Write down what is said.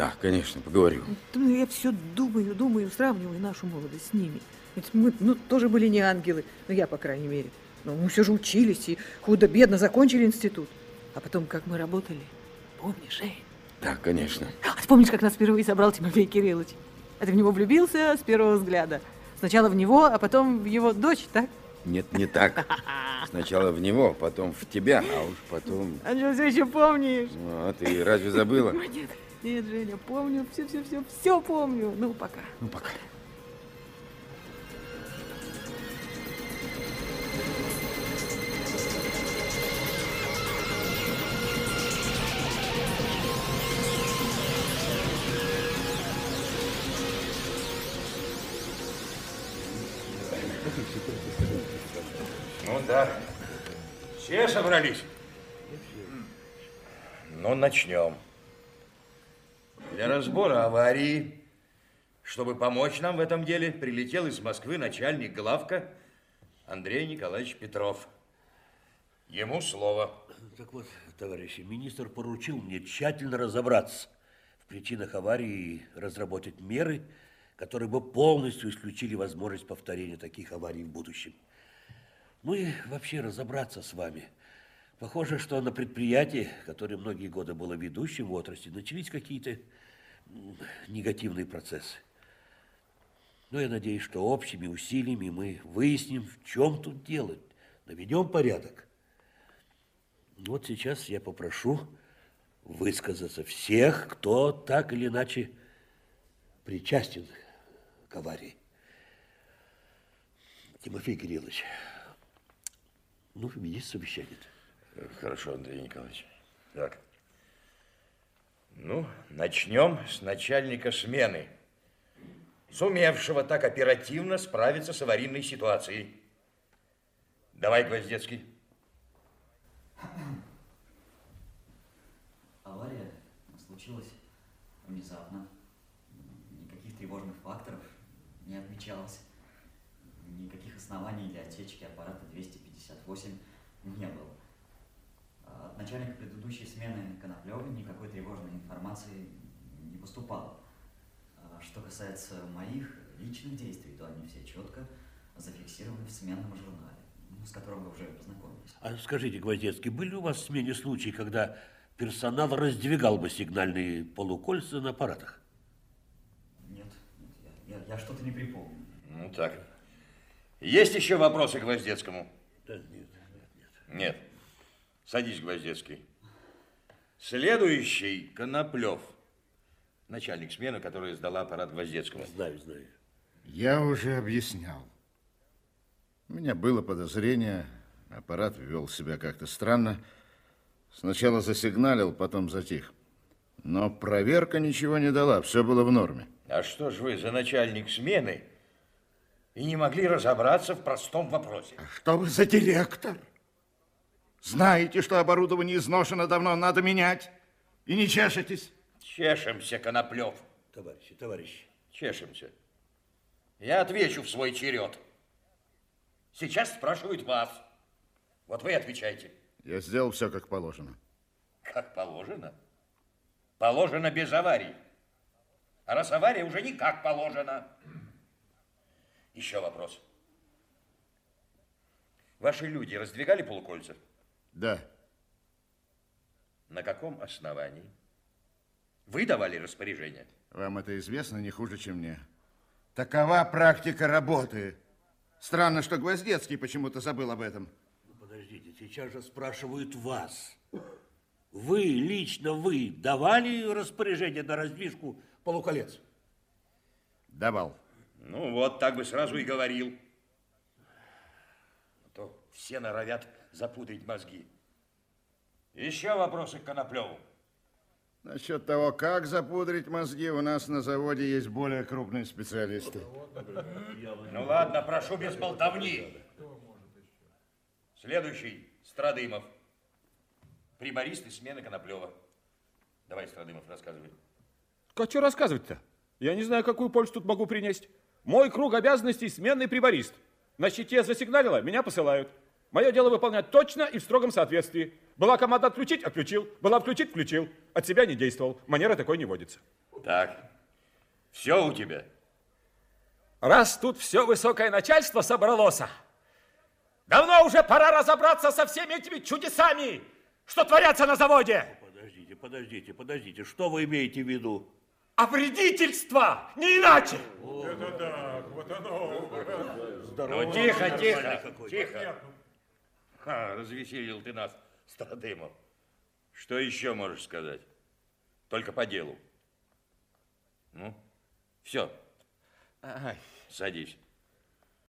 Да, конечно, поговорю. Да, Я все думаю, думаю, сравниваю нашу молодость с ними. Ведь мы ну, тоже были не ангелы, ну я, по крайней мере. Но мы все же учились и худо-бедно закончили институт. А потом, как мы работали, помнишь, Эй? Да, конечно. А ты помнишь, как нас впервые собрал Тимофей Кириллович? А ты в него влюбился с первого взгляда. Сначала в него, а потом в его дочь, так? Нет, не так. Сначала в него, потом в тебя, а уж потом... А что, все еще помнишь? Ну, а ты разве забыла? Нет, нет, Женя, помню, все-все-все, все помню. Ну, пока. Ну, пока. Ну да. Все собрались? Ну, начнем. Для разбора аварии, чтобы помочь нам в этом деле, прилетел из Москвы начальник главка Андрей Николаевич Петров. Ему слово. Так вот, товарищи, министр поручил мне тщательно разобраться в причинах аварии и разработать меры, которые бы полностью исключили возможность повторения таких аварий в будущем. Ну и вообще разобраться с вами. Похоже, что на предприятии, которое многие годы было ведущим в отрасли, начались какие-то негативные процессы. Но я надеюсь, что общими усилиями мы выясним, в чем тут дело, наведем порядок. Вот сейчас я попрошу высказаться всех, кто так или иначе причастен к аварии. Тимофей Кириллович, ну, совещание -то. Хорошо, Андрей Николаевич. Так. Ну, начнем с начальника смены, сумевшего так оперативно справиться с аварийной ситуацией. Давай, Гвоздецкий. Авария случилась внезапно. Никаких тревожных факторов не отмечалось. Никаких оснований для отсечки аппарата 258 не было. От начальника предыдущей смены Коноплева никакой тревожной информации не поступало. А Что касается моих личных действий, то они все четко зафиксированы в сменном журнале, ну, с которым вы уже познакомились. А скажите, Гвоздецкий, были у вас в смене случаи, когда персонал раздвигал бы сигнальные полукольца на аппаратах? Нет, нет, я, я- я что-то не припомню. Ну так. Есть еще вопросы к Гвоздецкому? Да, нет, нет, нет. Нет. Садись, Гвоздецкий. Следующий Коноплев. Начальник смены, которая сдала аппарат Гвоздецкому. Знаю, знаю. Я уже объяснял. У меня было подозрение, аппарат вел себя как-то странно. Сначала засигналил, потом затих. Но проверка ничего не дала, все было в норме. А что ж вы за начальник смены и не могли разобраться в простом вопросе? А что вы за директор? Знаете, что оборудование изношено давно, надо менять. И не чешетесь. Чешемся, Коноплев. Товарищи, товарищи. Чешемся. Я отвечу в свой черед. Сейчас спрашивают вас. Вот вы отвечайте. Я сделал все как положено. Как положено? Положено без аварий. А раз авария уже никак положено. Еще вопрос. Ваши люди раздвигали полукольца? Да. На каком основании? Вы давали распоряжение? Вам это известно не хуже, чем мне. Такова практика работы. Странно, что Гвоздецкий почему-то забыл об этом. Ну, подождите, сейчас же спрашивают вас. Вы, лично вы, давали распоряжение на раздвижку полуколец? Давал. Ну, вот так бы сразу и говорил. А то все норовят запудрить мозги. Еще вопросы к Коноплеву? Насчет того, как запудрить мозги, у нас на заводе есть более крупные специалисты. Ну ладно, прошу без болтовни. Следующий, Страдымов. Приборист из смены Коноплева. Давай, Страдымов, рассказывай. А что рассказывать-то? Я не знаю, какую пользу тут могу принести. Мой круг обязанностей сменный приборист. На щите засигналило, меня посылают. Мое дело выполнять точно и в строгом соответствии. Была команда отключить – отключил. Была включить – включил. От себя не действовал. Манера такой не водится. Так, все у тебя. Раз тут все высокое начальство собралось, давно уже пора разобраться со всеми этими чудесами, что творятся на заводе. Подождите, подождите, подождите. Что вы имеете в виду? А вредительство, не иначе. Ну, тихо, тихо, тихо. Ха, развеселил ты нас, Стародымов. Что еще можешь сказать? Только по делу. Ну, все, Ай, садись.